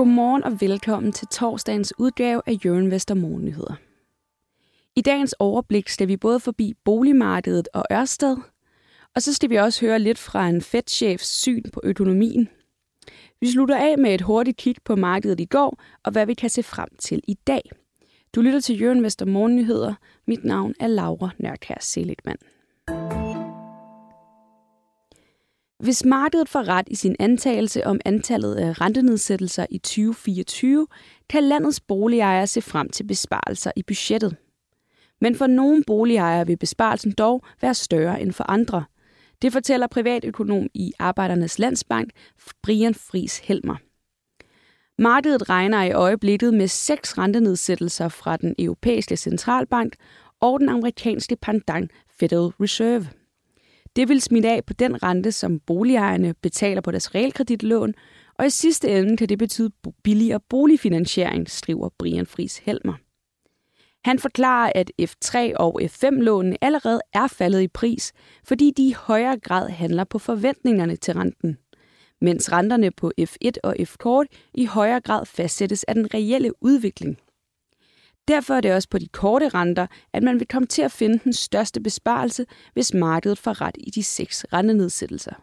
Godmorgen og velkommen til torsdagens udgave af Jørgen Vester Morgennyheder. I dagens overblik skal vi både forbi boligmarkedet og Ørsted, og så skal vi også høre lidt fra en Fed-chefs syn på økonomien. Vi slutter af med et hurtigt kig på markedet i går, og hvad vi kan se frem til i dag. Du lytter til Jørgen Vester Morgennyheder. Mit navn er Laura Nørkær Seligman. Hvis markedet får ret i sin antagelse om antallet af rentenedsættelser i 2024, kan landets boligejere se frem til besparelser i budgettet. Men for nogle boligejere vil besparelsen dog være større end for andre. Det fortæller privatøkonom i Arbejdernes Landsbank, Brian Fris Helmer. Markedet regner i øjeblikket med seks rentenedsættelser fra den europæiske centralbank og den amerikanske pendant Federal Reserve. Det vil smitte af på den rente, som boligejerne betaler på deres realkreditlån, og i sidste ende kan det betyde billigere boligfinansiering, skriver Brian Fris Helmer. Han forklarer, at F3 og F5-lånene allerede er faldet i pris, fordi de i højere grad handler på forventningerne til renten, mens renterne på F1 og F-kort i højere grad fastsættes af den reelle udvikling. Derfor er det også på de korte renter, at man vil komme til at finde den største besparelse, hvis markedet får ret i de seks rentenedsættelser.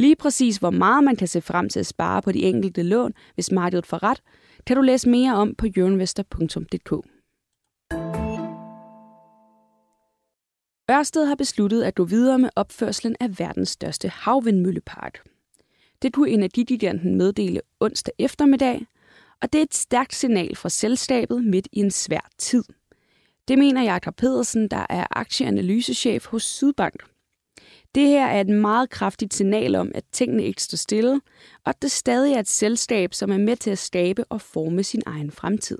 Lige præcis hvor meget man kan se frem til at spare på de enkelte lån, hvis markedet får ret, kan du læse mere om på euroinvestor.dk. Ørsted har besluttet at gå videre med opførslen af verdens største havvindmøllepark. Det kunne energigiganten meddele onsdag eftermiddag, og det er et stærkt signal fra selskabet midt i en svær tid. Det mener Jakob Pedersen, der er aktieanalysechef hos Sydbank. Det her er et meget kraftigt signal om, at tingene ikke står stille, og at det stadig er et selskab, som er med til at skabe og forme sin egen fremtid.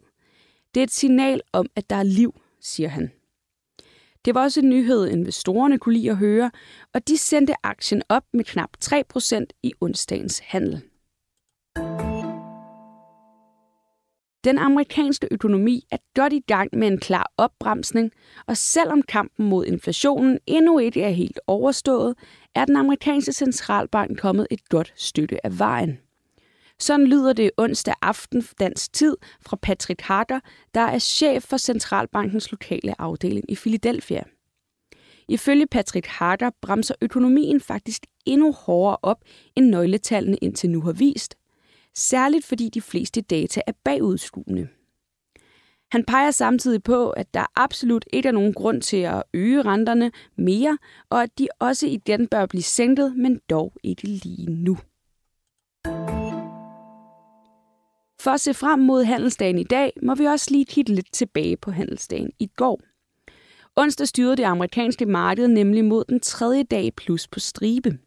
Det er et signal om, at der er liv, siger han. Det var også en nyhed, investorerne kunne lide at høre, og de sendte aktien op med knap 3% i onsdagens handel. Den amerikanske økonomi er godt i gang med en klar opbremsning, og selvom kampen mod inflationen endnu ikke er helt overstået, er den amerikanske centralbank kommet et godt stykke af vejen. Sådan lyder det onsdag aften dansk tid fra Patrick Harker, der er chef for centralbankens lokale afdeling i Philadelphia. Ifølge Patrick Harker bremser økonomien faktisk endnu hårdere op, end nøgletallene indtil nu har vist – særligt fordi de fleste data er bagudskuende. Han peger samtidig på, at der absolut ikke er nogen grund til at øge renterne mere, og at de også igen bør blive sænket, men dog ikke lige nu. For at se frem mod handelsdagen i dag, må vi også lige kigge lidt tilbage på handelsdagen i går. Onsdag styrede det amerikanske marked nemlig mod den tredje dag plus på stribe.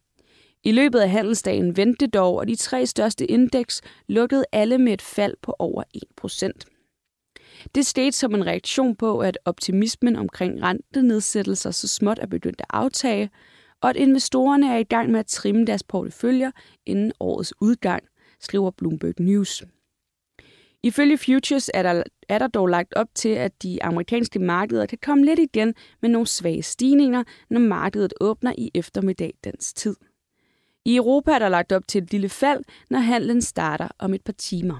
I løbet af handelsdagen vendte dog, og de tre største indeks lukkede alle med et fald på over 1%. Det skete som en reaktion på, at optimismen omkring rentenedsættelser så småt er begyndt at aftage, og at investorerne er i gang med at trimme deres porteføljer inden årets udgang, skriver Bloomberg News. Ifølge Futures er der, er der dog lagt op til, at de amerikanske markeder kan komme lidt igen med nogle svage stigninger, når markedet åbner i eftermiddag dansk tid. I Europa er der lagt op til et lille fald, når handlen starter om et par timer.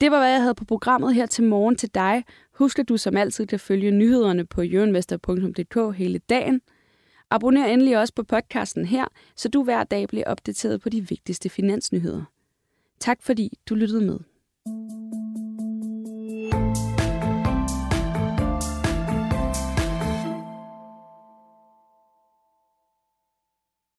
Det var, hvad jeg havde på programmet her til morgen til dig. Husk, at du som altid kan følge nyhederne på jørenvester.dk hele dagen. Abonner endelig også på podcasten her, så du hver dag bliver opdateret på de vigtigste finansnyheder. Tak fordi du lyttede med.